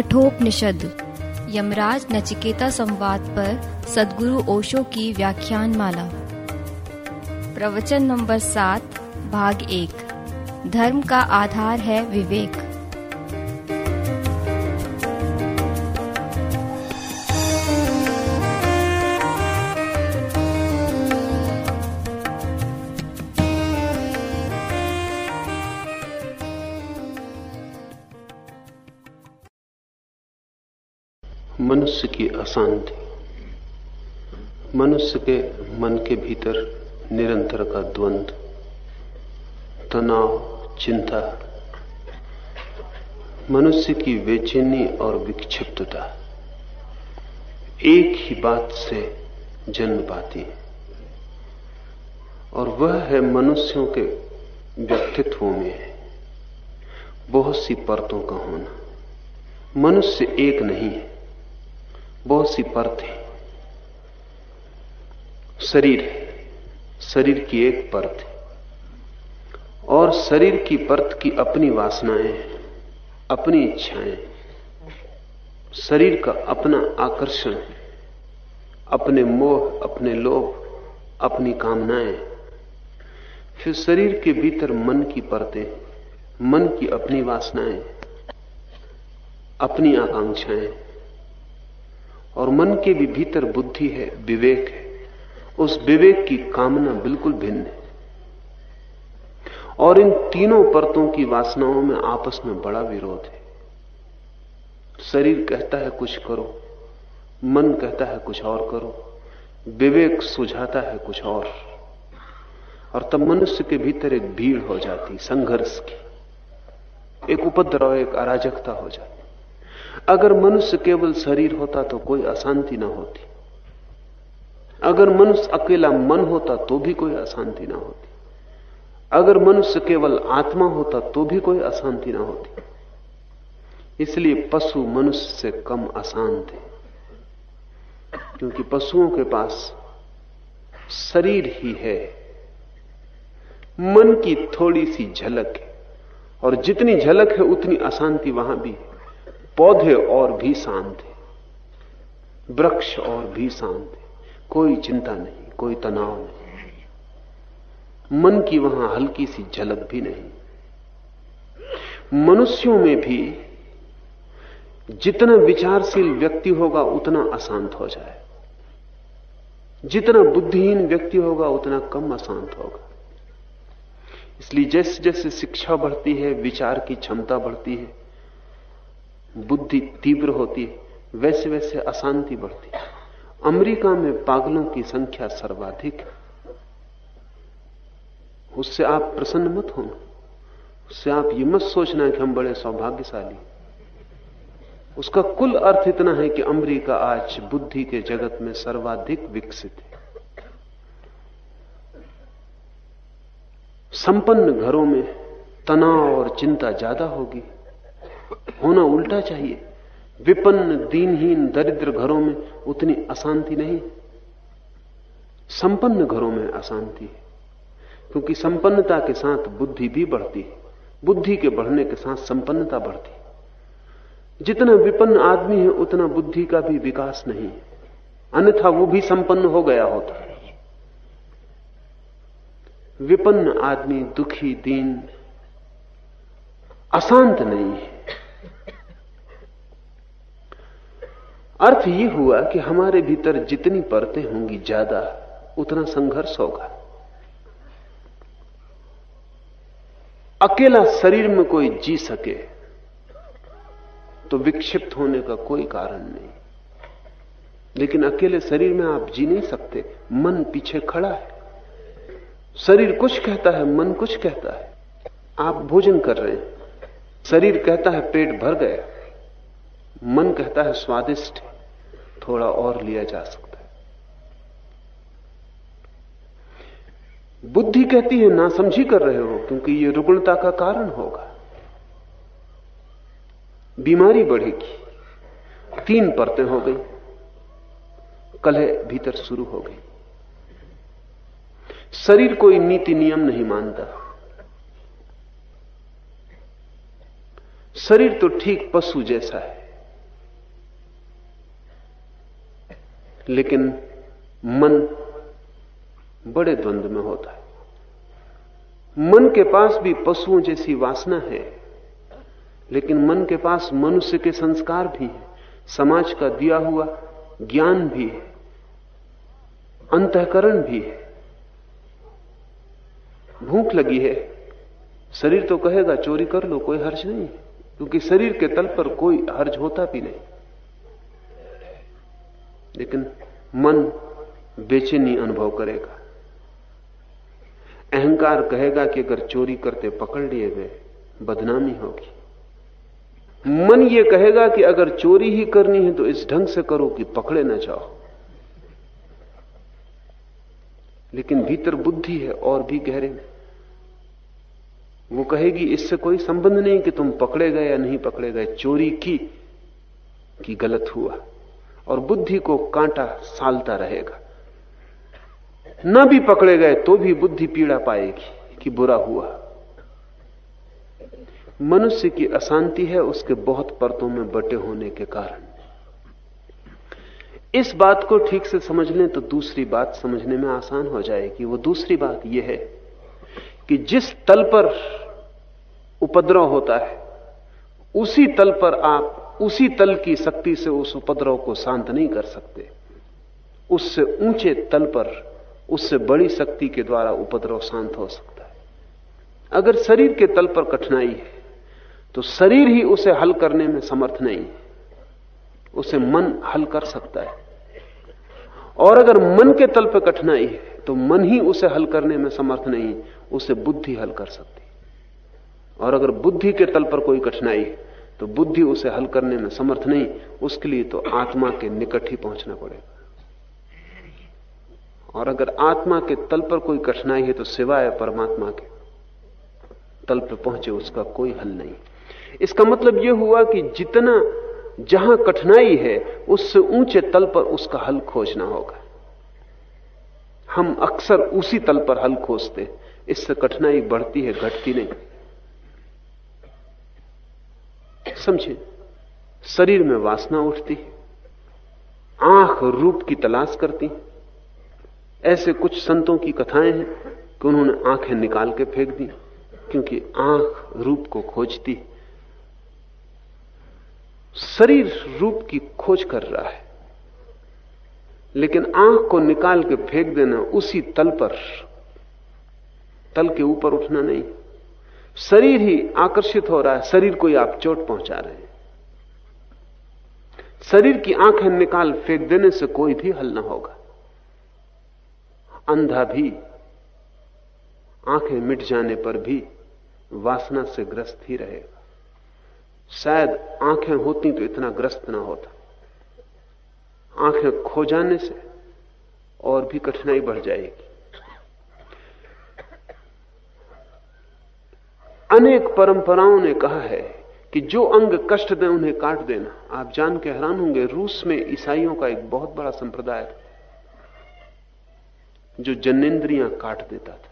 कठोपनिषद यमराज नचिकेता संवाद पर सदगुरु ओशो की व्याख्यान माला प्रवचन नंबर सात, भाग एक। धर्म का आधार है विवेक। अशांति मनुष्य के मन के भीतर निरंतर का द्वंद्व तनाव, चिंता, मनुष्य की बेचैनी और विक्षिप्तता एक ही बात से जन्म पाती है। और वह है मनुष्यों के व्यक्तित्व में बहुत सी परतों का होना। मनुष्य एक नहीं है। बहुत सी परत है। शरीर है। शरीर की एक परत है। और शरीर की परत की अपनी वासनाएँ अपनी इच्छाएँ शरीर का अपना आकर्षण अपने मोह, अपने लोभ, अपनी कामनाएँ। फिर शरीर के भीतर मन की परतें, मन की अपनी वासनाएँ, अपनी आकांक्षाएँ। और मन के भी भीतर बुद्धि है, विवेक है। उस विवेक की कामना बिल्कुल भिन्न है। और इन तीनों परतों की वासनाओं में आपस में बड़ा विरोध है। शरीर कहता है, कुछ करो। मन कहता है, कुछ और करो। विवेक सुझाता है, कुछ और। और तब मनुष्य के भीतर एक भीड़ हो जाती, संघर्ष की। एक उपद्रव, एक अराजकता हो जाती। अगर मनुष्य केवल शरीर होता तो कोई अशांति ना होती। अगर मनुष्य अकेला मन होता तो भी कोई अशांति ना होती। अगर मनुष्य केवल आत्मा होता तो भी कोई अशांति ना होती। इसलिए पशु मनुष्य से कम अशांत है। क्योंकि पशुओं के पास शरीर ही है। मन की थोड़ी सी झलक है। और जितनी झलक है, उतनी अशांति वहाँ भी है। पौधे और भी शांत है। वृक्ष और भी शांत है। कोई चिंता नहीं, कोई तनाव नहीं। मन की वहाँ हल्की सी झलक भी नहीं। मनुष्यों में भी जितना विचारशील व्यक्ति होगा, उतना अशांत हो जाए। जितना बुद्धिहीन व्यक्ति होगा, उतना कम अशांत होगा। इसलिए जैसे जैसे शिक्षा बढ़ती है, विचार की क्षमता बढ़ती है बुद्धि तीव्र होती है, वैसे वैसे अशांति बढ़ती है। अमेरिका में पागलों की संख्या सर्वाधिक है। उससे आप प्रसन्न मत होना। उससे आप ये मत सोचना कि हम बड़े सौभाग्यशाली उसका कुल अर्थ इतना है कि अमेरिका आज बुद्धि के जगत में सर्वाधिक विकसित है। संपन्न घरों में तनाव और चिंता ज़्यादा होगी। होना उल्टा चाहिए। विपन्न, दीनहीन, दरिद्र घरों में उतनी अशांति नहीं। संपन्न घरों में अशांति है, क्योंकि संपन्नता के साथ बुद्धि भी बढ़ती है। बुद्धि के बढ़ने के साथ संपन्नता बढ़ती है। जितना विपन्न आदमी है, उतना बुद्धि का भी विकास नहीं है। अन्यथा वो भी संपन्न हो गया होता। विपन्न आदमी दुखी, दीन, अशांत नहीं है। अर्थ ये हुआ कि हमारे भीतर जितनी परतें होंगी ज़्यादा, उतना संघर्ष होगा। अकेला शरीर में कोई जी सके तो विक्षिप्त होने का कोई कारण नहीं। लेकिन अकेले शरीर में आप जी नहीं सकते, मन पीछे खड़ा है। शरीर कुछ कहता है, मन कुछ कहता है। आप भोजन कर रहे हैं। शरीर कहता है, पेट भर गया। मन कहता है, स्वादिष्ट थोड़ा और लिया जा सकता है। बुद्धि कहती है ना समझी कर रहे हो, क्योंकि ये रुग्णता का कारण होगा। बीमारी बढ़ेगी, तीन परतें हो गई, कलह भीतर शुरू हो गई। शरीर कोई नीति नियम नहीं मानता। शरीर तो ठीक पशु जैसा है। लेकिन मन बड़े द्वंद्व में होता है। मन के पास भी पशुओं जैसी वासना है, लेकिन मन के पास मनुष्य के संस्कार भी है। समाज का दिया हुआ ज्ञान भी है, अंतकरण भी है। भूख लगी है, शरीर तो कहेगा, चोरी कर लो, कोई हर्ज नहीं क्योंकि शरीर के तल पर कोई हर्ज होता भी नहीं। लेकिन मन बेचैनी अनुभव करेगा। अहंकार कहेगा कि अगर चोरी करते पकड़ लिए गए, बदनामी होगी। मन ये कहेगा कि अगर चोरी ही करनी है तो इस ढंग से करो कि पकड़े ना जाओ। लेकिन भीतर बुद्धि है और भी गहरे में। वो कहेगी, इससे कोई संबंध नहीं कि तुम पकड़े गए या नहीं पकड़े गए। चोरी की, कि गलत हुआ। और बुद्धि को कांटा सालता रहेगा। न भी पकड़े गए तो भी बुद्धि पीड़ा पाएगी कि बुरा हुआ। मनुष्य की अशांति है, उसके बहुत परतों में बटे होने के कारण। इस बात को ठीक से समझ लें तो दूसरी बात समझने में आसान हो जाएगी। वो दूसरी बात यह है कि जिस तल पर उपद्रव होता है, उसी तल पर आप उसी तल की शक्ति से उस उपद्रव को शांत नहीं कर सकते। उससे ऊँचे तल पर, उससे बड़ी शक्ति के द्वारा उपद्रव शांत हो सकता है। अगर शरीर के तल पर कठिनाई है तो शरीर ही उसे हल करने में समर्थ नहीं है। उसे मन हल कर सकता है। और अगर मन के तल पर कठिनाई है तो मन ही उसे हल करने में समर्थ नहीं उसे बुद्धि हल कर सकती और अगर बुद्धि के तल पर कोई कठिनाई है तो बुद्धि उसे हल करने में समर्थ नहीं, उसके लिए तो आत्मा के निकट ही पहुँचना पड़ेगा। और अगर आत्मा के तल पर कोई कठिनाई है तो सिवाय परमात्मा के, तल पर पहुँचे उसका कोई हल नहीं। इसका मतलब यह हुआ कि जितना, जहाँ कठिनाई है, उससे ऊँचे तल पर उसका हल खोजना होगा। हम अक्सर उसी तल पर हल खोजते, इससे कठिनाई बढ़ती है, घटती नहीं। समझे, शरीर में वासना उठती आँख रूप की तलाश करती ऐसे कुछ संतों की कथाएँ हैं कि उन्होंने आँखें निकाल के फेंक दी, क्योंकि आँख रूप को खोजती शरीर रूप की खोज कर रहा है, लेकिन आँख को निकाल के फेंक देना उसी तल पर, तल के ऊपर उठना नहीं। शरीर ही आकर्षित हो रहा है, शरीर को ही आप चोट पहुँचा रहे हैं। शरीर की आँखें निकाल फेंक देने से कोई भी हल ना होगा। अंधा भी, आँखें मिट जाने पर भी वासना से ग्रस्त ही रहेगा। शायद आँखें होती तो इतना ग्रस्त ना होता। आँखें खो जाने से और भी कठिनाई बढ़ जाएगी। अनेक परंपराओं ने कहा है कि जो अंग कष्ट दे, उन्हें काट देना। आप जान के हैरान होंगे, रूस में ईसाइयों का एक बहुत बड़ा संप्रदाय जो जनेन्द्रियाँ काट देता था।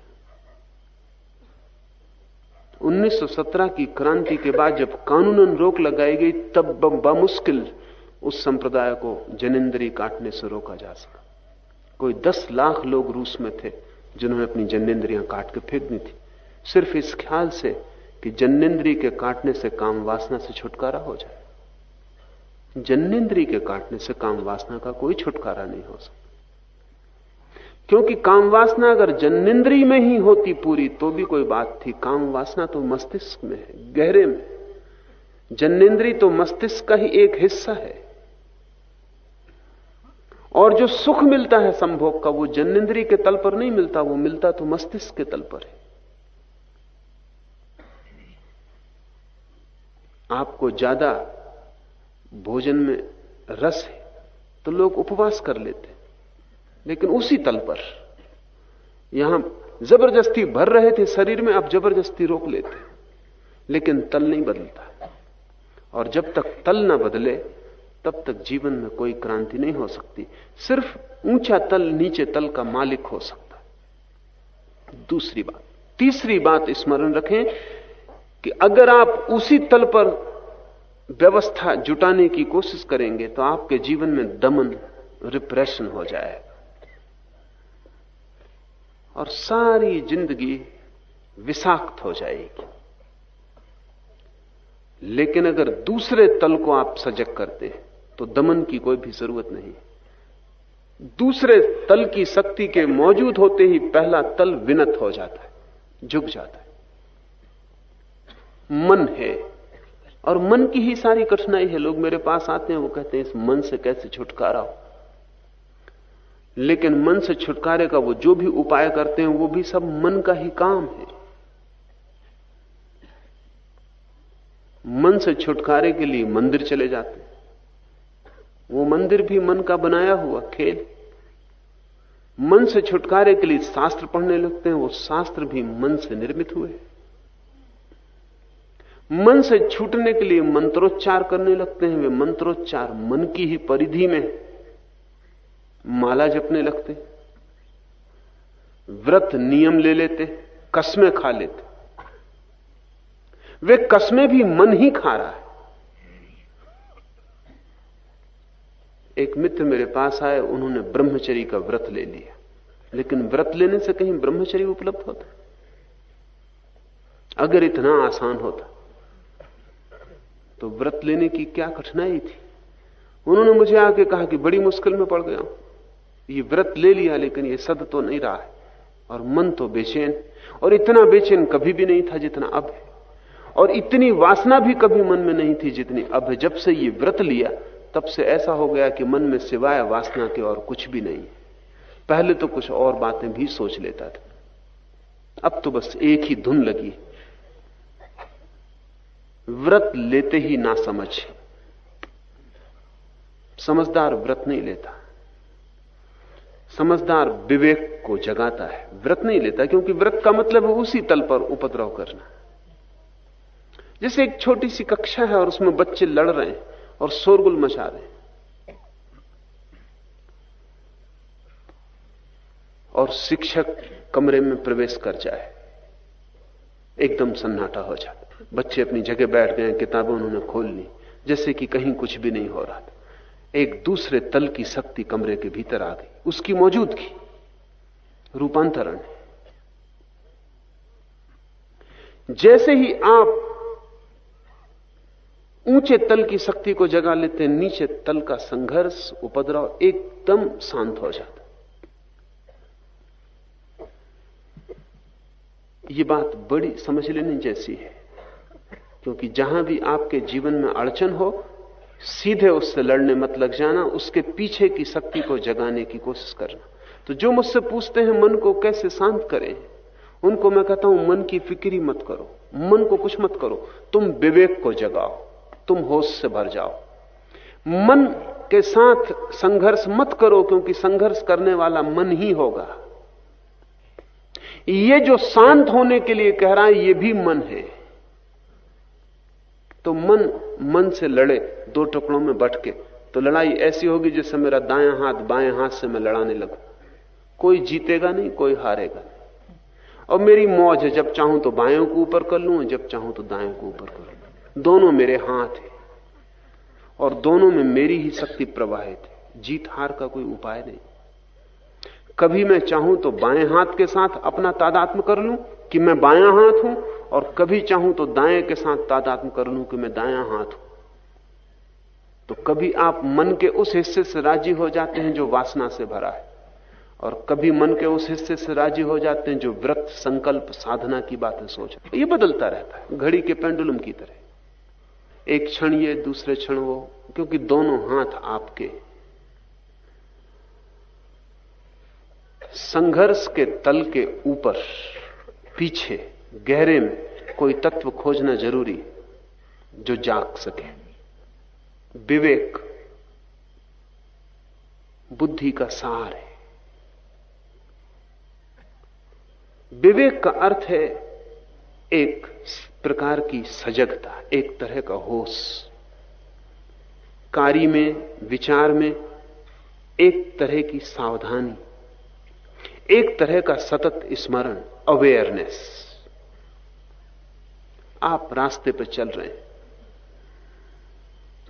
1917 की क्रांति के बाद जब कानूनन रोक लगाई गई, तब बमुश्किल उस संप्रदाय को जनेन्द्री काटने से रोका जा सका। कोई दस लाख लोग रूस में थे जिन्होंने अपनी जनेन्द्रियाँ काट के फेंक दी थी। सिर्फ़ इस ख्याल से कि जन्नेन्द्री के काटने से काम वासना से छुटकारा हो जाए। जन्नेन्द्री के काटने से काम वासना का कोई छुटकारा नहीं हो सकता। क्योंकि काम वासना अगर जन्नेन्द्री में ही होती पूरी तो भी कोई बात थी। काम वासना तो मस्तिष्क में है, गहरे में। जन्नेन्द्री तो मस्तिष्क का ही एक हिस्सा है। और जो सुख मिलता है संभोग का, वो जन्नेन्द्री के तल पर नहीं मिलता, वो मिलता तो मस्तिष्क के तल पर है। आपको ज़्यादा भोजन में रस है तो लोग उपवास कर लेते लेकिन उसी तल पर, यहाँ ज़बरदस्ती भर रहे थे शरीर में आप ज़बरदस्ती रोक लेते लेकिन तल नहीं बदलता। और जब तक तल ना बदले, तब तक जीवन में कोई क्रांति नहीं हो सकती। सिर्फ़ ऊँचा तल, नीचे तल का मालिक हो सकता दूसरी बात, तीसरी बात स्मरण रखें कि अगर आप उसी तल पर व्यवस्था जुटाने की कोशिश करेंगे तो आपके जीवन में दमन, रिप्रेशन हो जाएगा। और सारी ज़िंदगी विषाक्त हो जाएगी। लेकिन अगर दूसरे तल को आप सजग करते हैं तो दमन की कोई भी ज़रूरत नहीं। दूसरे तल की शक्ति के मौजूद होते ही पहला तल विनत हो जाता है, झुक जाता है। मन है। और मन की ही सारी कठिनाई है। लोग मेरे पास आते हैं, वो कहते हैं, इस मन से कैसे छुटकारा हो? लेकिन मन से छुटकारे का वो जो भी उपाय करते हैं, वो भी सब मन का ही काम है। मन से छुटकारे के लिए मंदिर चले जाते हैं। वो मंदिर भी मन का बनाया हुआ खेल। मन से छुटकारे के लिए शास्त्र पढ़ने लगते हैं, वो शास्त्र भी मन से निर्मित हुए मन से छूटने के लिए मंत्रोच्चार करने लगते हैं, वे मंत्रोच्चार मन की ही परिधि में माला जपने लगते व्रत नियम ले लेते कस्में खा लेते वे कस्में भी मन ही खा रहा है। एक मित्र मेरे पास आए, उन्होंने ब्रह्मचरी का व्रत ले लिया। लेकिन व्रत लेने से कहीं ब्रह्मचरी उपलब्ध होता अगर इतना आसान होता। तो व्रत लेने की क्या कठिनाई थी? उन्होंने मुझे आके कहा कि बड़ी मुश्किल में पड़ गया ये व्रत ले लिया, लेकिन ये सद तो नहीं रहा है और मन तो बेचैन। और इतना बेचैन कभी भी नहीं था जितना अब है। और इतनी वासना भी कभी मन में नहीं थी जितनी अब है। जब से ये व्रत लिया, तब से ऐसा हो गया कि मन में सिवाय वासना के और कुछ भी नहीं पहले तो कुछ और बातें भी सोच लेता था। अब तो बस एक ही धुन लगी व्रत लेते ही ना समझ। समझदार व्रत नहीं लेता। समझदार विवेक को जगाता है। व्रत नहीं लेता क्योंकि व्रत का मतलब है उसी तल पर उपद्रव करना। जैसे एक छोटी सी कक्षा है और उसमें बच्चे लड़ रहे हैं और शोरगुल मचा रहे हैं। और शिक्षक कमरे में प्रवेश कर जाए। एकदम सन्नाटा हो जाता। बच्चे अपनी जगह बैठ गए, किताबें उन्होंने खोल ली जैसे कि कहीं कुछ भी नहीं हो रहा था। एक दूसरे तल की शक्ति कमरे के भीतर आ गई। उसकी मौजूदगी रूपांतरण है। जैसे ही आप ऊँचे तल की शक्ति को जगा लेते नीचे तल का संघर्ष, उपद्रव एकदम शांत हो जाता ये बात बड़ी समझ लेने जैसी है। क्योंकि जहाँ भी आपके जीवन में अड़चन हो, सीधे उससे लड़ने मत लग जाना, उसके पीछे की शक्ति को जगाने की कोशिश करना। तो जो मुझसे पूछते हैं, मन को कैसे शांत करें? उनको मैं कहता हूँ, मन की फिक्री मत करो। मन को कुछ मत करो। तुम विवेक को जगाओ। तुम होश से भर जाओ। मन के साथ संघर्ष मत करो, क्योंकि संघर्ष करने वाला मन ही होगा। ये जो शांत होने के लिए कह रहा है, ये भी मन है। तो मन मन से लड़े, दो टुकड़ों में बट के। तो लड़ाई ऐसी होगी जैसे मेरा दाया हाथ बाएँ हाथ से मैं लड़ाने लगू। कोई जीतेगा नहीं, कोई हारेगा नहीं। और मेरी मौज है, जब चाहूँ तो बाएँ को ऊपर कर लूँ, जब चाहूँ तो दाएँ को ऊपर कर लूँ। दोनों मेरे हाथ है। और दोनों में मेरी ही शक्ति प्रवाहित है। जीत हार का कोई उपाय नहीं। कभी मैं चाहूँ तो बाएँ हाथ के साथ अपना तादात्म कर लूँ कि मैं बायां हाथ हूँ, और कभी चाहूँ तो दाएँ के साथ तादात्म कर लूँ कि मैं दायां हाथ हूँ। तो कभी आप मन के उस हिस्से से राज़ी हो जाते हैं जो वासना से भरा है, और कभी मन के उस हिस्से से राज़ी हो जाते हैं जो व्रत संकल्प, साधना की बातें सोच ये बदलता रहता है, घड़ी के पेंडुलम की तरह। एक क्षण ये, दूसरे क्षण वो, क्योंकि दोनों हाथ आपके संघर्ष के तल के ऊपर, पीछे, गहरे में कोई तत्व खोजना ज़रूरी जो जाग सके। विवेक बुद्धि का सार है। विवेक का अर्थ है एक प्रकार की सजगता, एक तरह का होश। कार्य में, विचार में एक तरह की सावधानी। एक तरह का सतत स्मरण अवेयरनेस आप रास्ते पर चल रहे हैं।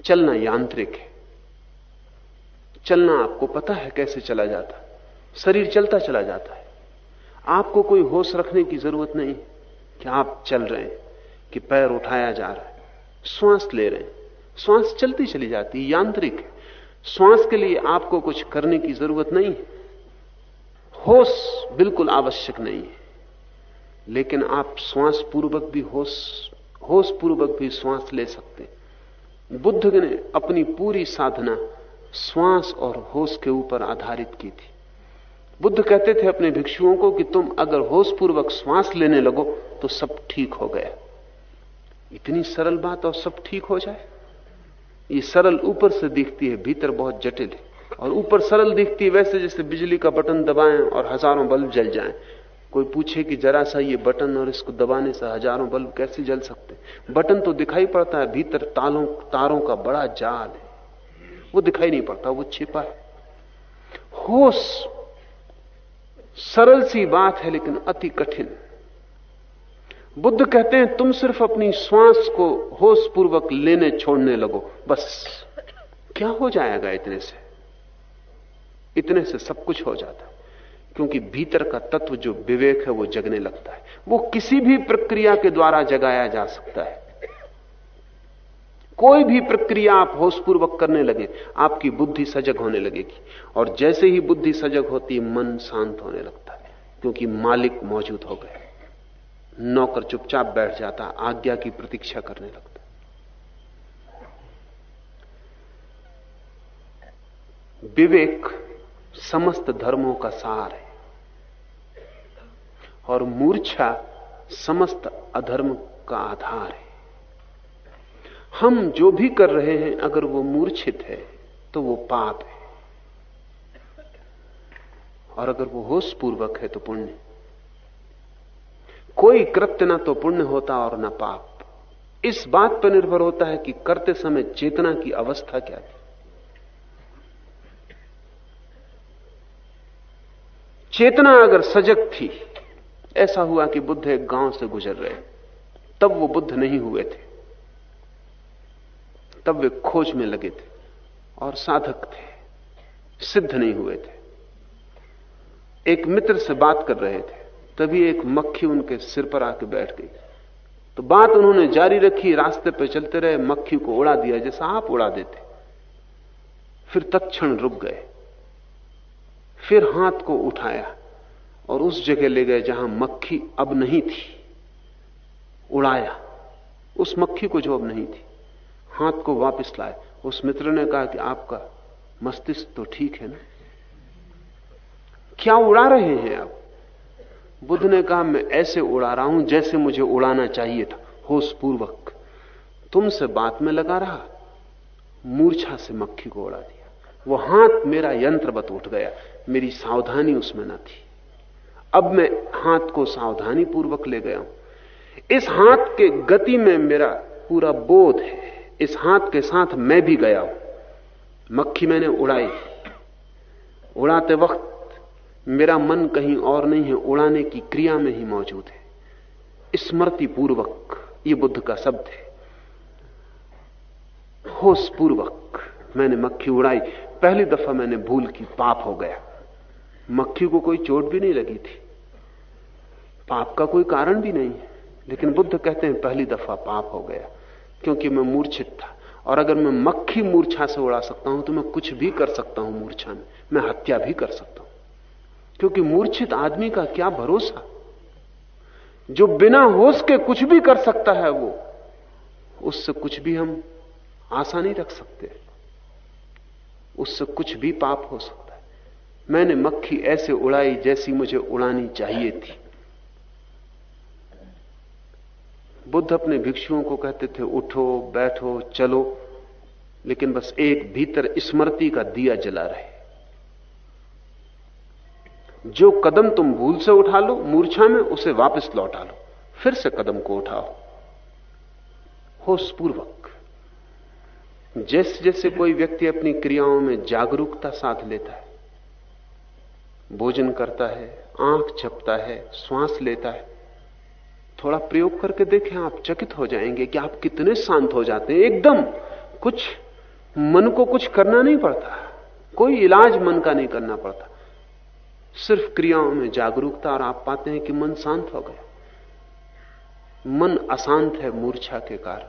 चलना यांत्रिक है। चलना आपको पता है कैसे चला जाता शरीर चलता चला जाता है। आपको कोई होश रखने की ज़रूरत नहीं कि आप चल रहे हैं, कि पैर उठाया जा रहा है। श्वास ले रहे हैं। श्वास चलती चली जाती है, यांत्रिक है। श्वास के लिए आपको कुछ करने की ज़रूरत नहीं है। होश बिल्कुल आवश्यक नहीं है। लेकिन आप श्वास पूर्वक भी होश होश पूर्वक भी श्वास ले सकते बुद्ध ने अपनी पूरी साधना श्वास और होश के ऊपर आधारित की थी। बुद्ध कहते थे अपने भिक्षुओं को कि तुम अगर होश पूर्वक श्वास लेने लगो तो सब ठीक हो गया। इतनी सरल बात और सब ठीक हो जाए? ये सरल ऊपर से दिखती है, भीतर बहुत जटिल है। और ऊपर सरल दिखती है, वैसे जैसे बिजली का बटन दबाएँ और हज़ारों बल्ब जल जाएँ। कोई पूछे कि जरा सा ये बटन और इसको दबाने से हज़ारों बल्ब कैसे जल सकते बटन तो दिखाई पड़ता है, भीतर तालों, तारों का बड़ा जाल है। वो दिखाई नहीं पड़ता, वो छिपा है। होश सरल सी बात है, लेकिन अति कठिन। बुद्ध कहते हैं, तुम सिर्फ़ अपनी श्वास को होश पूर्वक लेने, छोड़ने लगो। बस। क्या हो जाएगा इतने से? इतने से सब कुछ हो जाता है। क्योंकि भीतर का तत्व जो विवेक है, वो जगने लगता है। वो किसी भी प्रक्रिया के द्वारा जगाया जा सकता है। कोई भी प्रक्रिया आप होशपूर्वक करने लगे, आपकी बुद्धि सजग होने लगेगी। और जैसे ही बुद्धि सजग होती, मन शांत होने लगता है, क्योंकि मालिक मौजूद हो गए। नौकर चुपचाप बैठ जाता, आज्ञा की प्रतीक्षा करने लगता। विवेक समस्त धर्मों का सार है। और मूर्छा समस्त अधर्म का आधार है। हम जो भी कर रहे हैं, अगर वो मूर्छित है तो वो पाप है। और अगर वो होश पूर्वक है तो पुण्य। कोई कृत्य ना तो पुण्य होता और ना पाप। इस बात पर निर्भर होता है कि करते समय चेतना की अवस्था क्या थी। चेतना अगर सजग थी, ऐसा हुआ कि बुद्ध एक गाँव से गुजर रहे, तब वो बुद्ध नहीं हुए थे। तब वे खोज में लगे थे और साधक थे, सिद्ध नहीं हुए थे। एक मित्र से बात कर रहे थे, तभी एक मक्खी उनके सिर पर आके बैठ गई। तो बात उन्होंने जारी रखी, रास्ते पर चलते रहे, मक्खी को उड़ा दिया, जैसा आप उड़ा देते। फिर तत्क्षण रुक गए। फिर हाथ को उठाया और उस जगह ले गए जहाँ मक्खी अब नहीं थी। उड़ाया। उस मक्खी को जो अब नहीं थी। हाथ को वापस लाए। उस मित्र ने कहा कि आपका मस्तिष्क तो ठीक है ना? क्या उड़ा रहे हैं आप? बुद्ध ने कहा, मैं ऐसे उड़ा रहा हूँ जैसे मुझे उड़ाना चाहिए था। होश पूर्वक तुमसे बात में लगा रहा। मूर्छा से मक्खी को उड़ा दिया। वो हाथ मेरा यंत्रवत उठ गया। मेरी सावधानी उसमें न थी। अब मैं हाथ को सावधानी पूर्वक ले गया हूँ। इस हाथ के गति में मेरा पूरा बोध है। इस हाथ के साथ मैं भी गया हूँ। मक्खी मैंने उड़ाई उड़ाते वक्त मेरा मन कहीं और नहीं है। उड़ाने की क्रिया में ही मौजूद है। स्मृति पूर्वक ये बुद्ध का शब्द है। होश पूर्वक मैंने मक्खी उड़ाई। पहली दफ़ा मैंने भूल की पाप हो गया। मक्खी को कोई चोट भी नहीं लगी थी। पाप का कोई कारण भी नहीं है। लेकिन बुद्ध कहते हैं, पहली दफ़ा पाप हो गया, क्योंकि मैं मूर्छित था। और अगर मैं मक्खी मूर्छा से उड़ा सकता हूँ तो मैं कुछ भी कर सकता हूँ मूर्छा में। मैं हत्या भी कर सकता हूँ। क्योंकि मूर्छित आदमी का क्या भरोसा? जो बिना होश के कुछ भी कर सकता है वो, उससे कुछ भी हम आशा नहीं रख सकते उससे कुछ भी पाप हो सकता मैंने मक्खी ऐसे उड़ाई जैसी मुझे उड़ानी चाहिए थी। बुद्ध अपने भिक्षुओं को कहते थे, उठो, बैठो, चलो। लेकिन बस एक भीतर स्मृति का दिया जला रहे। जो कदम तुम भूल से उठा लो, मूर्छा में उसे वापस लौटा लो। फिर से कदम को उठाओ। होशपूर्वक। जैसे जैसे कोई व्यक्ति अपनी क्रियाओं में जागरूकता साथ लेता है भोजन करता है, आँख छपता है, श्वास लेता है। थोड़ा प्रयोग करके देखें, आप चकित हो जाएँगे कि आप कितने शांत हो जाते हैं। एकदम कुछ मन को कुछ करना नहीं पड़ता। कोई इलाज मन का नहीं करना पड़ता। सिर्फ़ क्रियाओं में जागरूकता और आप पाते हैं कि मन शांत हो गया। मन अशांत है मूर्छा के कारण।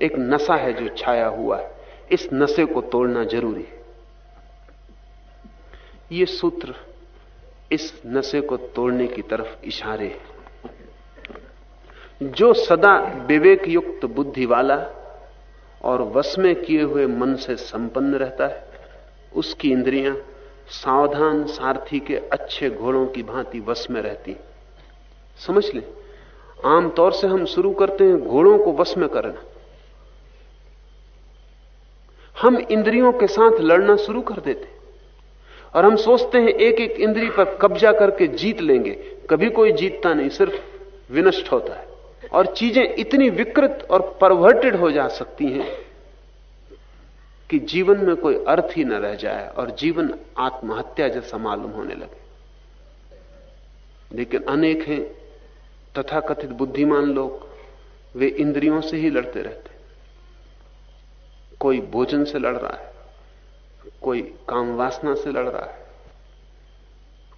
एक नशा है जो छाया हुआ है। इस नशे को तोड़ना ज़रूरी है। ये सूत्र इस नशे को तोड़ने की तरफ़ इशारे हैं। जो सदा विवेक युक्त बुद्धि वाला और वश में किए हुए मन से संपन्न रहता है, उसकी इंद्रियाँ सावधान सारथी के अच्छे घोड़ों की भांति वश में रहती समझ लें आमतौर से हम शुरू करते हैं घोड़ों को वश में करना। हम इंद्रियों के साथ लड़ना शुरू कर देते और हम सोचते हैं एक एक इंद्री पर कब्जा करके जीत लेंगे। कभी कोई जीतता नहीं, सिर्फ़ विनष्ट होता है। और चीज़ें इतनी विकृत और परवर्टेड हो जा सकती हैं कि जीवन में कोई अर्थ ही न रह जाए और जीवन आत्महत्या जैसा मालूम होने लगे। लेकिन अनेक हैं तथाकथित बुद्धिमान लोग, वे इंद्रियों से ही लड़ते रहते कोई भोजन से लड़ रहा है कोई काम वासना से लड़ रहा है,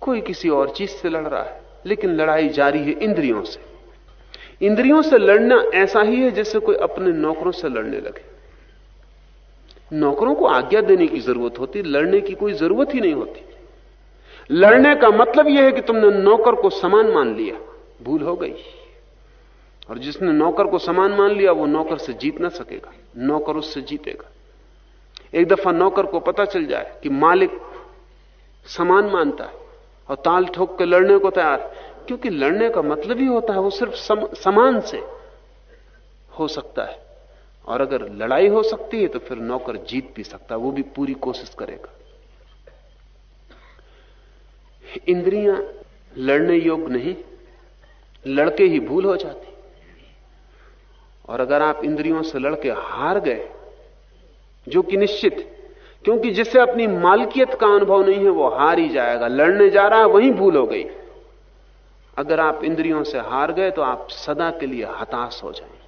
कोई किसी और चीज़ से लड़ रहा है, लेकिन लड़ाई जारी है इंद्रियों से। इंद्रियों से लड़ना ऐसा ही है जैसे कोई अपने नौकरों से लड़ने लगे। नौकरों को आज्ञा देने की ज़रूरत होती, लड़ने की कोई ज़रूरत ही नहीं होती। लड़ने का मतलब यह है कि तुमने नौकर को समान मान लिया, भूल हो गई। और जिसने नौकर को समान मान लिया, वो नौकर से जीत ना सकेगा, नौकर उससे जीतेगा। एक दफ़ा नौकर को पता चल जाए कि मालिक समान मानता है और ताल ठोक के लड़ने को तैयार क्योंकि लड़ने का मतलब ही होता है वो सिर्फ़ सम, समान से हो सकता है। और अगर लड़ाई हो सकती है तो फिर नौकर जीत भी सकता है वो भी पूरी कोशिश करेगा। इंद्रियाँ लड़ने योग्य नहीं लड़के ही भूल हो जाती। और अगर आप इंद्रियों से लड़के हार गए जो कि निश्चित क्योंकि जिसे अपनी मालकियत का अनुभव नहीं है, वो हार ही जाएगा। लड़ने जा रहा है, वहीं भूल हो गई। अगर आप इंद्रियों से हार गए तो आप सदा के लिए हताश हो जाएँगे।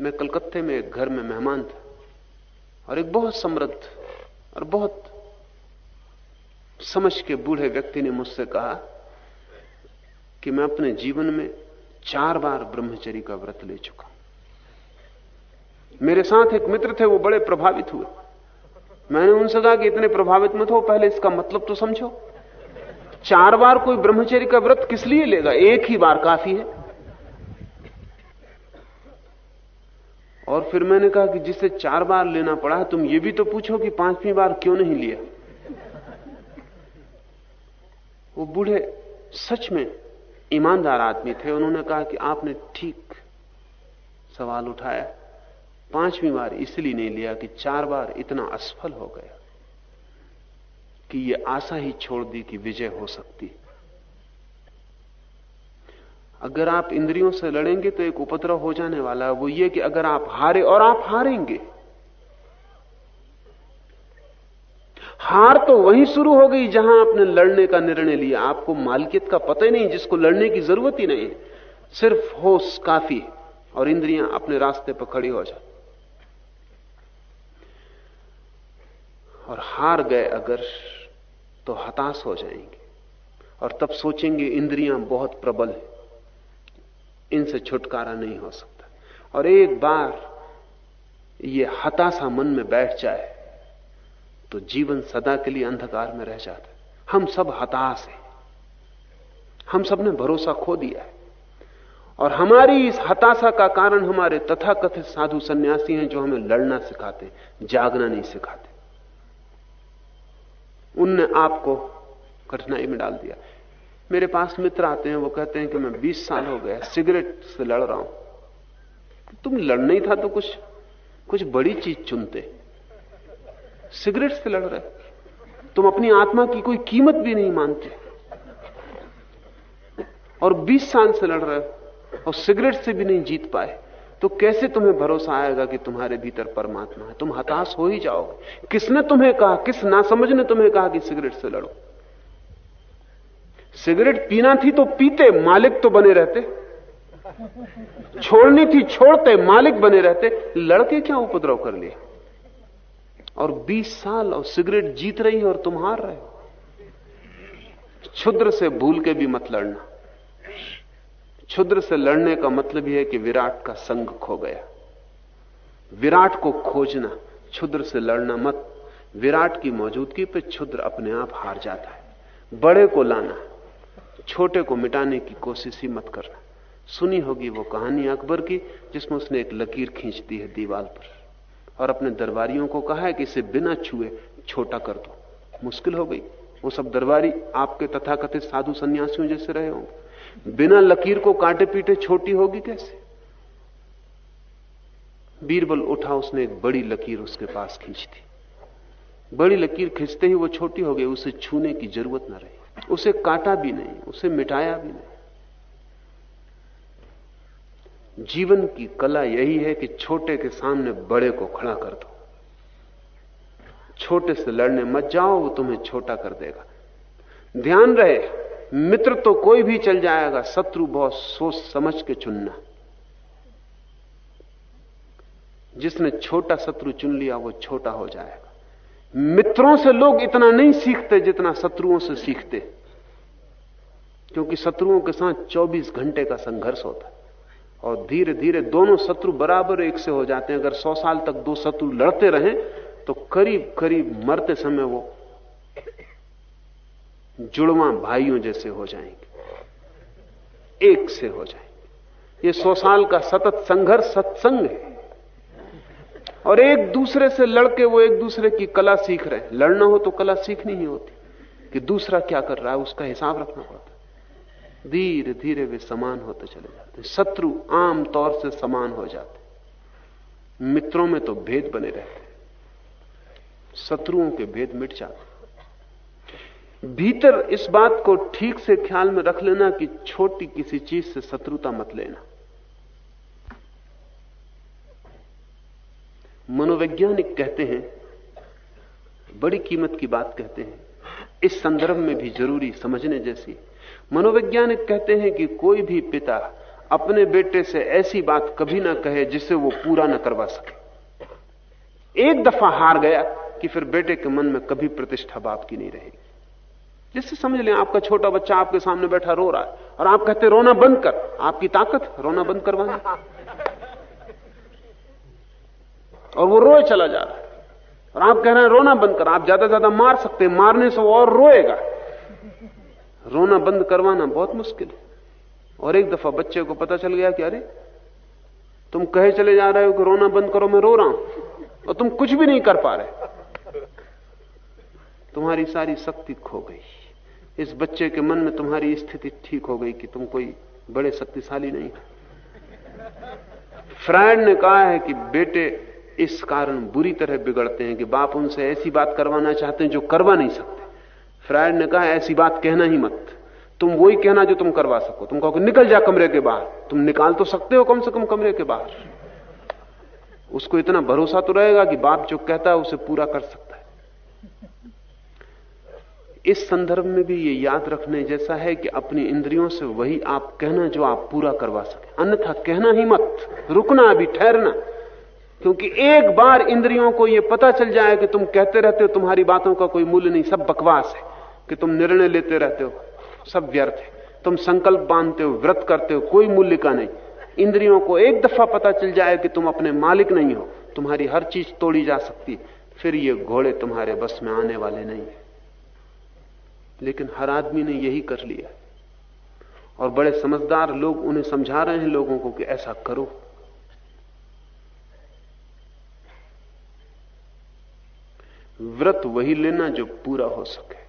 मैं कलकत्ते में एक घर में मेहमान था, और एक बहुत समृद्ध और बहुत समझ के बूढ़े व्यक्ति ने मुझसे कहा कि मैं अपने जीवन में चार बार ब्रह्मचरी का व्रत ले चुका मेरे साथ एक मित्र थे, वो बड़े प्रभावित हुए। मैंने उनसे कहा कि इतने प्रभावित मत हो, पहले इसका मतलब तो समझो। चार बार कोई ब्रह्मचर्य का व्रत किस लिए लेगा? एक ही बार काफ़ी है। और फिर मैंने कहा कि जिसे चार बार लेना पड़ा, तुम ये भी तो पूछो कि पांचवी बार क्यों नहीं लिया? वो बूढ़े सच में ईमानदार आदमी थे। उन्होंने कहा कि आपने ठीक सवाल उठाया। पांचवी बार इसलिए नहीं लिया कि चार बार इतना असफल हो गया कि ये आशा ही छोड़ दी कि विजय हो सकती। अगर आप इंद्रियों से लड़ेंगे तो एक उपद्रव हो जाने वाला है। वो ये कि अगर आप हारे और आप हारेंगे। हार तो वहीं शुरू हो गई जहाँ आपने लड़ने का निर्णय लिया। आपको मालकियत का पता ही नहीं, जिसको लड़ने की ज़रूरत ही नहीं। सिर्फ़ होश काफ़ी और इंद्रियाँ अपने रास्ते पर खड़ी हो जाती। और हार गए अगर तो हताश हो जाएँगे। और तब सोचेंगे, इंद्रियाँ बहुत प्रबल है। इनसे छुटकारा नहीं हो सकता। और एक बार ये हताशा मन में बैठ जाए तो जीवन सदा के लिए अंधकार में रह जाता है। हम सब हताश हैं। हम सबने भरोसा खो दिया है। और हमारी इस हताशा का कारण हमारे तथाकथित साधु सन्यासी हैं जो हमें लड़ना सिखाते जागना नहीं सिखाते। उनने आपको कठिनाई में डाल दिया। मेरे पास मित्र आते हैं, वो कहते हैं कि मैं 20 साल हो गया, सिगरेट से लड़ रहा हूँ। तुम लड़ना ही था तो कुछ कुछ बड़ी चीज़ चुनते। सिगरेट से लड़ रहे। तुम अपनी आत्मा की कोई कीमत भी नहीं मानते। और 20 साल से लड़ रहे हो और सिगरेट से भी नहीं जीत पाए। तो कैसे तुम्हें भरोसा आएगा कि तुम्हारे भीतर परमात्मा है? तुम हताश हो ही जाओगे। किसने तुम्हें कहा, किस नासमझ ने तुम्हें कहा कि सिगरेट से लड़ो? सिगरेट पीना थी तो पीते, मालिक तो बने रहते। छोड़नी थी छोड़ते, मालिक बने रहते। लड़के क्या उपद्रव कर लिए? और 20 साल और सिगरेट जीत रही है और तुम हार रहे हो। क्षुद्र से भूल के भी मत लड़ना। क्षुद्र से लड़ने का मतलब यह है कि विराट का संग खो गया। विराट को खोजना, क्षुद्र से लड़ना मत। विराट की मौजूदगी पर क्षुद्र अपने आप हार जाता है। बड़े को लाना, छोटे को मिटाने की कोशिश ही मत करना। सुनी होगी वो कहानी अकबर की, जिसमें उसने एक लकीर खींच दी है दीवार पर और अपने दरबारियों को कहा है कि इसे बिना छुए छोटा कर दो। मुश्किल हो गई। वो सब दरबारी आपके तथाकथित साधु सन्यासियों जैसे रहे होंगे। बिना लकीर को कांटे पीटे छोटी होगी कैसे? बीरबल उठा, उसने एक बड़ी लकीर उसके पास खींच दी। बड़ी लकीर खींचते ही वो छोटी हो गई, उसे छूने की ज़रूरत ना रही। उसे काटा भी नहीं, उसे मिटाया भी नहीं। जीवन की कला यही है कि छोटे के सामने बड़े को खड़ा कर दो। छोटे से लड़ने मत जाओ, वो तुम्हें छोटा कर देगा। ध्यान रहे मित्र तो कोई भी चल जाएगा, शत्रु बहुत सोच समझ के चुनना। जिसने छोटा शत्रु चुन लिया, वो छोटा हो जाएगा। मित्रों से लोग इतना नहीं सीखते जितना शत्रुओं से सीखते। क्योंकि शत्रुओं के साथ 24 घंटे का संघर्ष होता है। और धीरे धीरे दोनों शत्रु बराबर एक से हो जाते हैं। अगर सौ साल तक दो शत्रु लड़ते रहे तो करीब करीब मरते समय वो जुड़वा भाइयों जैसे हो जाएँगे। एक से हो जाएँगे। ये सौ साल का सतत संघर्ष सत्संग है। और एक दूसरे से लड़के वो एक दूसरे की कला सीख रहे हैं। लड़ना हो तो कला सीखनी ही होती कि दूसरा क्या कर रहा है, उसका हिसाब रखना पड़ता धीरे धीरे वे समान होते चले जाते शत्रु आम तौर से समान हो जाते मित्रों में तो भेद बने रहते शत्रुओं के भेद मिट जाते भीतर इस बात को ठीक से ख्याल में रख लेना कि छोटी किसी चीज़ से शत्रुता मत लेना। मनोवैज्ञानिक कहते हैं, बड़ी कीमत की बात कहते हैं, इस संदर्भ में भी ज़रूरी समझने जैसी। मनोवैज्ञानिक कहते हैं कि कोई भी पिता अपने बेटे से ऐसी बात कभी ना कहे जिसे वो पूरा ना करवा सके। एक दफ़ा हार गया कि फिर बेटे के मन में कभी प्रतिष्ठा बाप की नहीं रहेगी। जिससे समझ लें आपका छोटा बच्चा आपके सामने बैठा रो रहा है। और आप कहते रोना बंद कर। आपकी ताकत, रोना बंद करवाना। और वो रोए चला जा रहा है। और आप कह रहे हैं, रोना बंद कर। आप ज़्यादा ज़्यादा मार सकते हैं। मारने से वो और रोएगा। रोना बंद करवाना बहुत मुश्किल है। और एक दफ़ा बच्चे को पता चल गया कि अरे, तुम कहे चले जा रहे हो कि रोना बंद करो, मैं रो रहा हूँ। और तुम कुछ भी नहीं कर पा रहे। तुम्हारी सारी शक्ति खो गई। इस बच्चे के मन में तुम्हारी स्थिति ठीक हो गई कि तुम कोई बड़े शक्तिशाली नहीं फ्रायड ने कहा है कि बेटे, इस कारण बुरी तरह बिगड़ते हैं कि बाप उनसे ऐसी बात करवाना चाहते हैं जो करवा नहीं सकते। फ्रायड ने कहा, ऐसी बात कहना ही मत। तुम वही कहना जो तुम करवा सको। तुम कहो निकल जा कमरे के बाहर। तुम निकाल तो सकते हो कम से कम कमरे के बाहर। उसको इतना भरोसा तो रहेगा कि बाप जो कहता है उसे पूरा कर सकता है। इस संदर्भ में भी ये याद रखने जैसा है कि अपनी इंद्रियों से वही आप कहना जो आप पूरा करवा सके। अन्यथा कहना ही मत, रुकना अभी ठहरना। क्योंकि एक बार इंद्रियों को यह पता चल जाए कि तुम कहते रहते हो, तुम्हारी बातों का कोई मूल्य नहीं, सब बकवास है कि तुम निर्णय लेते रहते हो, सब व्यर्थ है। तुम संकल्प बांधते हो, व्रत करते हो, कोई मूल्य का नहीं। इंद्रियों को एक दफ़ा पता चल जाए कि तुम अपने मालिक नहीं हो, तुम्हारी हर चीज़ तोड़ी जा सकती फिर ये घोड़े तुम्हारे बस में आने वाले नहीं है। लेकिन हर आदमी ने यही कर लिया और बड़े समझदार लोग उन्हें समझा रहे हैं लोगों को कि ऐसा करो। व्रत वही लेना जो पूरा हो सके।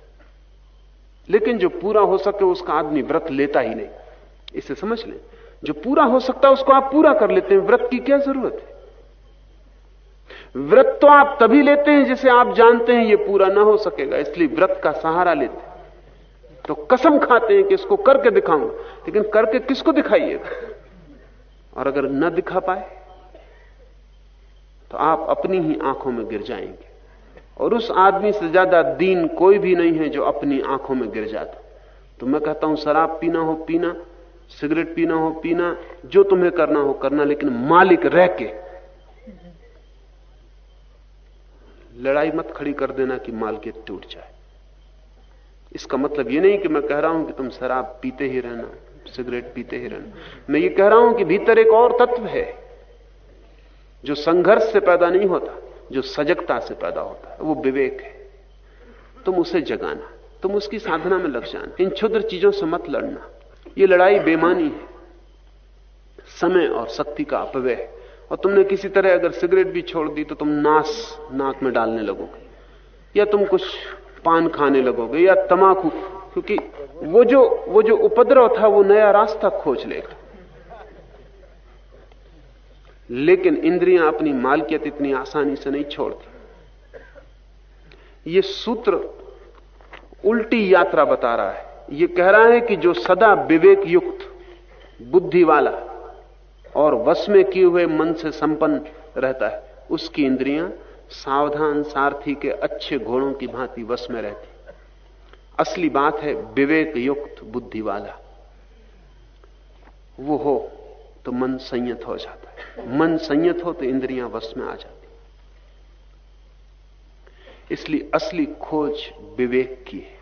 लेकिन जो पूरा हो सके उसका आदमी व्रत लेता ही नहीं। इसे समझ लें। जो पूरा हो सकता है उसको आप पूरा कर लेते हैं। व्रत की क्या ज़रूरत है? व्रत तो आप तभी लेते हैं जिसे आप जानते हैं ये पूरा ना हो सकेगा, इसलिए व्रत का सहारा लेते हैं। तो कसम खाते हैं कि इसको करके दिखाऊँगा लेकिन करके किसको दिखाइएगा और अगर न दिखा पाए तो आप अपनी ही आँखों में गिर जाएँगे। और उस आदमी से ज़्यादा दीन कोई भी नहीं है जो अपनी आँखों में गिर जाता। तो मैं कहता हूँ, शराब पीना हो पीना, सिगरेट पीना हो पीना, जो तुम्हें करना हो करना, लेकिन मालिक रह के। लड़ाई मत खड़ी कर देना कि मालकियत टूट जाए। इसका मतलब यह नहीं कि मैं कह रहा हूँ कि तुम शराब पीते ही रहना, सिगरेट पीते ही रहना। मैं ये कह रहा हूँ कि भीतर एक और तत्व है, जो संघर्ष से पैदा नहीं होता, जो सजगता से पैदा होता है, वो विवेक है। तुम उसे जगाना, तुम उसकी साधना में लग जाना, इन क्षुद्र चीज़ों से मत लड़ना। ये लड़ाई बेमानी है, समय और शक्ति का अपव्यय और तुमने किसी तरह अगर सिगरेट भी छोड़ दी तो तुम नाश नाक में डालने लगोगे। या तुम कुछ पान खाने लगोगे या तमाकू क्योंकि वो जो वो जो उपद्रव था वो नया रास्ता खोज लेगा। लेकिन इंद्रियाँ अपनी मालकियत इतनी आसानी से नहीं छोड़ती। ये सूत्र उल्टी यात्रा बता रहा है। ये कह रहा है कि जो सदा विवेक युक्त बुद्धि वाला और वश में किए हुए मन से संपन्न रहता है, उसकी इंद्रियाँ सावधान सारथी के अच्छे घोड़ों की भांति वश में रहती। असली बात है विवेक युक्त बुद्धि वाला वो हो तो मन संयत हो जाता है। मन संयत हो तो इंद्रियाँ वश में आ जाती। इसलिए असली खोज विवेक की है।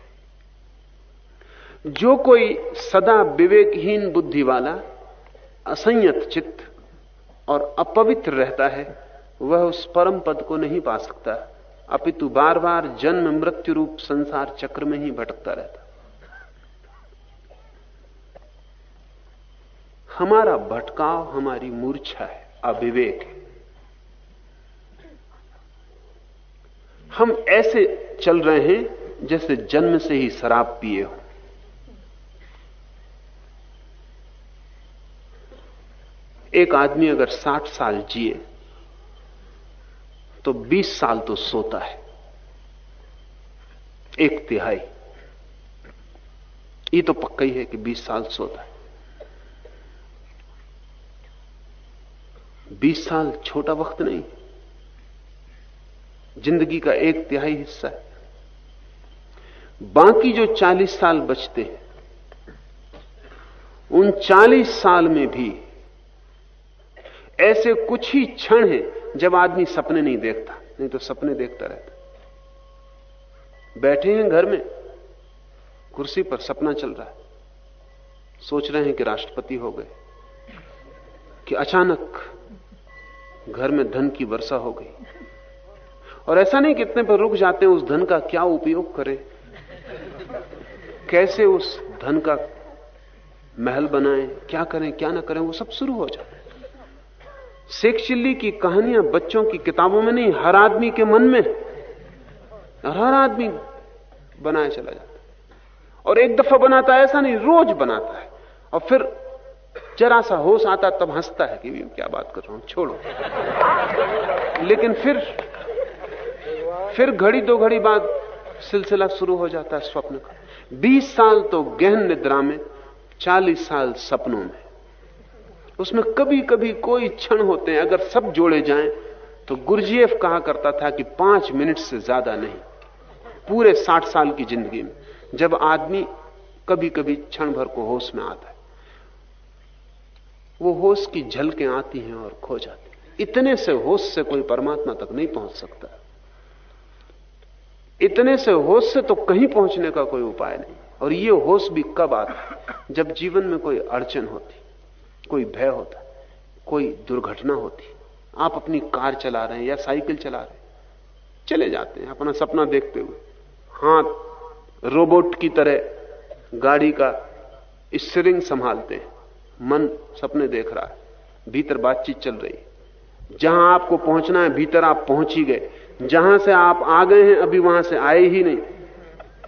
जो कोई सदा विवेकहीन बुद्धि वाला असंयत चित्त और अपवित्र रहता है वह उस परम पद को नहीं पा सकता। अपितु बार बार जन्म, मृत्यु रूप संसार चक्र में ही भटकता रहता। हमारा भटकाव, हमारी मूर्छा है, अविवेक है। हम ऐसे चल रहे हैं जैसे जन्म से ही शराब पिए हो। एक आदमी अगर 60 साल जिए तो 20 साल तो सोता है। एक तिहाई। ये तो पक्का ही है कि 20 साल सोता है। 20 साल छोटा वक्त नहीं। ज़िंदगी का एक तिहाई हिस्सा है। बाकी जो 40 साल बचते हैं, उन 40 साल में भी ऐसे कुछ ही क्षण हैं जब आदमी सपने नहीं देखता, नहीं तो सपने देखता रहता। बैठे हैं घर में, कुर्सी पर सपना चल रहा है। सोच रहे हैं कि राष्ट्रपति हो गए, कि अचानक घर में धन की वर्षा हो गई। और ऐसा नहीं कितने पर रुक जाते हैं, उस धन का क्या उपयोग करें? कैसे उस धन का महल बनाएँ, क्या करें, क्या ना करें, वो सब शुरू हो जाता शेख चिल्ली की कहानियाँ बच्चों की किताबों में नहीं, हर आदमी के मन में। हर आदमी बनाया चला जाता और एक दफ़ा बनाता है, ऐसा नहीं, रोज बनाता है। और फिर जरा सा होश आता, तब हंसता है कि क्या बात कर रहा हूँ, छोड़ो। लेकिन फिर फिर घड़ी दो घड़ी बाद सिलसिला शुरू हो जाता है स्वप्न का। बीस साल तो गहन निद्रा में, चालीस साल सपनों में। उसमें कभी कभी कोई क्षण होते हैं, अगर सब जोड़े जाएँ तो गुरजीएफ कहा करता था कि पाँच मिनट से ज़्यादा नहीं, पूरे साठ साल की ज़िंदगी में, जब आदमी कभी कभी क्षण भर को होश में आता है। वो होश की झलकें आती हैं और खो जाती इतने से होश से कोई परमात्मा तक नहीं पहुँच सकता। इतने से होश से तो कहीं पहुँचने का कोई उपाय नहीं। और ये होश भी कब आता जब जीवन में कोई अड़चन होती कोई भय होता, कोई दुर्घटना होती। आप अपनी कार चला रहे हैं या साइकिल चला रहे हैं, चले जाते हैं अपना सपना देखते हुए। हाथ रोबोट की तरह गाड़ी का स्टरिंग संभालते हैं। मन सपने देख रहा है, भीतर बातचीत चल रही जहाँ आपको पहुँचना है, भीतर आप पहुँच ही गए। जहाँ से आप आ गए हैं, अभी वहाँ से आए ही नहीं।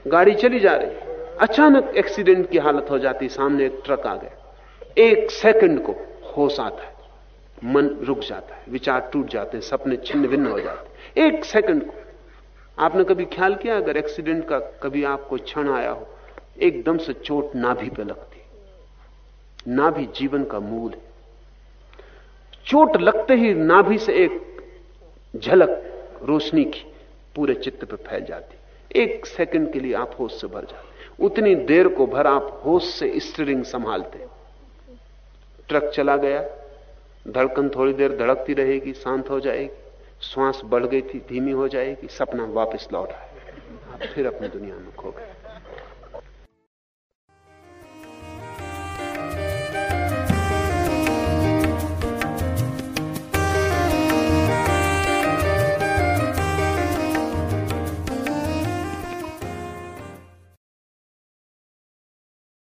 गाड़ी चली जा रही अचानक एक्सीडेंट की हालत हो जाती, सामने एक ट्रक आ गया। एक सेकंड को होश आता है। मन रुक जाता है, विचार टूट जाते हैं, सपने छिन्न भिन्न हो जाते हैं। एक सेकंड को। आपने कभी ख्याल किया, अगर एक्सीडेंट का कभी आपको क्षण आया हो, एकदम से चोट नाभि पे लगती नाभि जीवन का मूल है। चोट लगते ही नाभि से एक झलक, रोशनी की पूरे चित्त पर फैल जाती एक सेकंड के लिए आप होश से भर जाते उतनी देर को भर आप होश से स्टरिंग संभालते हैं। ट्रक चला गया। धड़कन थोड़ी देर धड़कती रहेगी, शांत हो जाएगी। श्वास बढ़ गई थी, धीमी हो जाएगी। सपना वापस लौट फिर अपनी दुनिया में खो गए